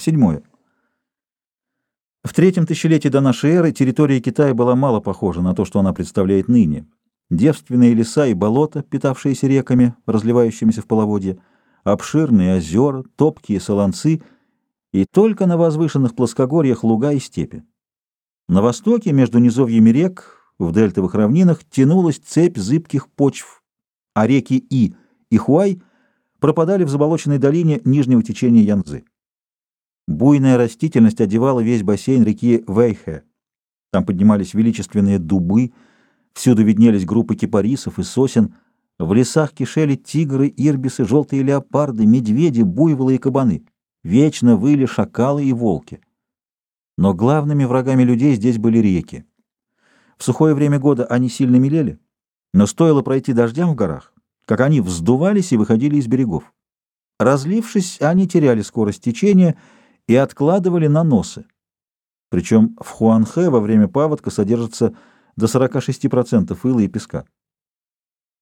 Седьмое. В третьем тысячелетии до нашей эры территория Китая была мало похожа на то, что она представляет ныне. Девственные леса и болота, питавшиеся реками, разливающимися в половодье, обширные озера, топкие солонцы и только на возвышенных плоскогорьях луга и степи. На востоке, между низовьями рек, в дельтовых равнинах, тянулась цепь зыбких почв, а реки И и Хуай пропадали в заболоченной долине нижнего течения Янцзы. Буйная растительность одевала весь бассейн реки Вэйхэ. Там поднимались величественные дубы, всюду виднелись группы кипарисов и сосен, в лесах кишели тигры, ирбисы, желтые леопарды, медведи, буйволы и кабаны. Вечно выли шакалы и волки. Но главными врагами людей здесь были реки. В сухое время года они сильно мелели, но стоило пройти дождям в горах, как они вздувались и выходили из берегов. Разлившись, они теряли скорость течения и откладывали на носы. Причем в Хуанхэ во время паводка содержится до 46% ила и песка.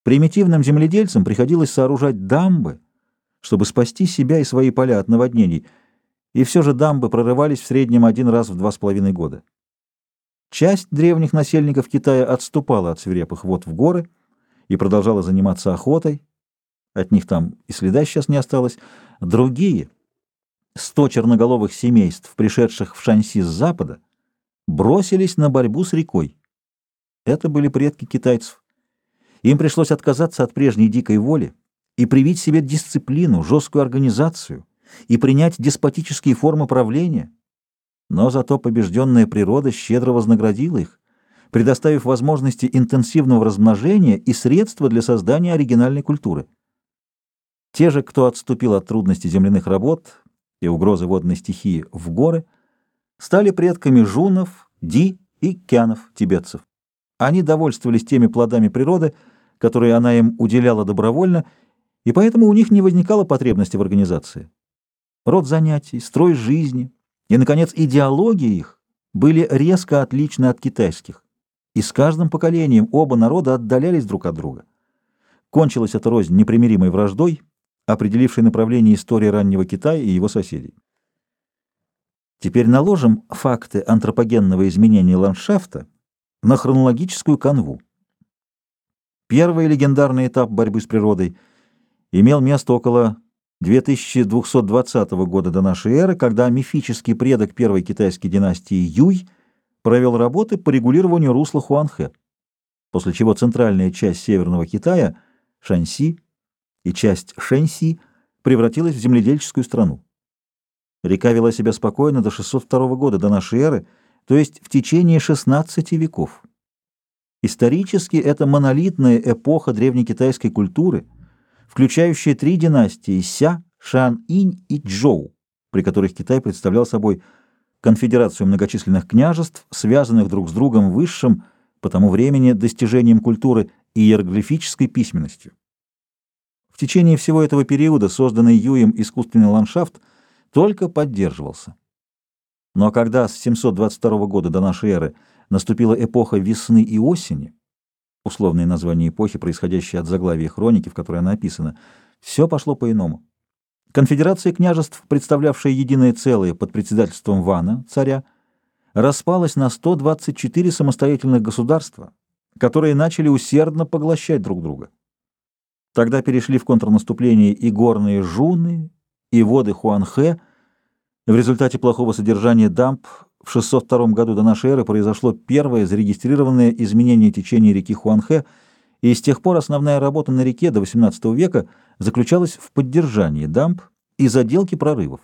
Примитивным земледельцам приходилось сооружать дамбы, чтобы спасти себя и свои поля от наводнений, и все же дамбы прорывались в среднем один раз в два с половиной года. Часть древних насельников Китая отступала от свирепых вод в горы и продолжала заниматься охотой, от них там и следа сейчас не осталось, другие — сто черноголовых семейств, пришедших в Шанси с запада, бросились на борьбу с рекой. Это были предки китайцев. Им пришлось отказаться от прежней дикой воли и привить себе дисциплину, жесткую организацию и принять деспотические формы правления. Но зато побежденная природа щедро вознаградила их, предоставив возможности интенсивного размножения и средства для создания оригинальной культуры. Те же, кто отступил от трудностей земляных работ, и угрозы водной стихии в горы, стали предками жунов, ди и кянов, тибетцев. Они довольствовались теми плодами природы, которые она им уделяла добровольно, и поэтому у них не возникало потребности в организации. Род занятий, строй жизни и, наконец, идеология их были резко отличны от китайских, и с каждым поколением оба народа отдалялись друг от друга. Кончилась эта рознь непримиримой враждой, определивший направление истории раннего Китая и его соседей. Теперь наложим факты антропогенного изменения ландшафта на хронологическую канву. Первый легендарный этап борьбы с природой имел место около 2220 года до нашей эры, когда мифический предок первой китайской династии Юй провел работы по регулированию русла Хуанхэ, после чего центральная часть северного Китая, Шаньси, и часть Шэньси превратилась в земледельческую страну. Река вела себя спокойно до 602 года до нашей эры, то есть в течение 16 веков. Исторически это монолитная эпоха древнекитайской культуры, включающая три династии Ся, Шан-Инь и Чжоу, при которых Китай представлял собой конфедерацию многочисленных княжеств, связанных друг с другом высшим по тому времени достижением культуры иероглифической письменностью. В течение всего этого периода созданный Юем искусственный ландшафт только поддерживался. Но когда с 722 года до нашей эры наступила эпоха весны и осени, условное название эпохи, происходящее от заглавия хроники, в которой она описана, все пошло по-иному. Конфедерация княжеств, представлявшая единое целое под председательством Вана, царя, распалась на 124 самостоятельных государства, которые начали усердно поглощать друг друга. Тогда перешли в контрнаступление и горные Жуны, и воды Хуанхэ. В результате плохого содержания дамб в 602 году до нашей эры произошло первое зарегистрированное изменение течения реки Хуанхэ, и с тех пор основная работа на реке до XVIII века заключалась в поддержании дамб и заделке прорывов.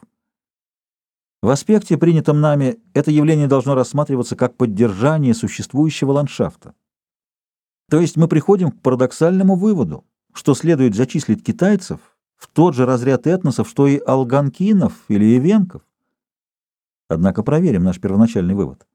В аспекте, принятом нами, это явление должно рассматриваться как поддержание существующего ландшафта. То есть мы приходим к парадоксальному выводу что следует зачислить китайцев в тот же разряд этносов, что и алганкинов или ивенков. Однако проверим наш первоначальный вывод.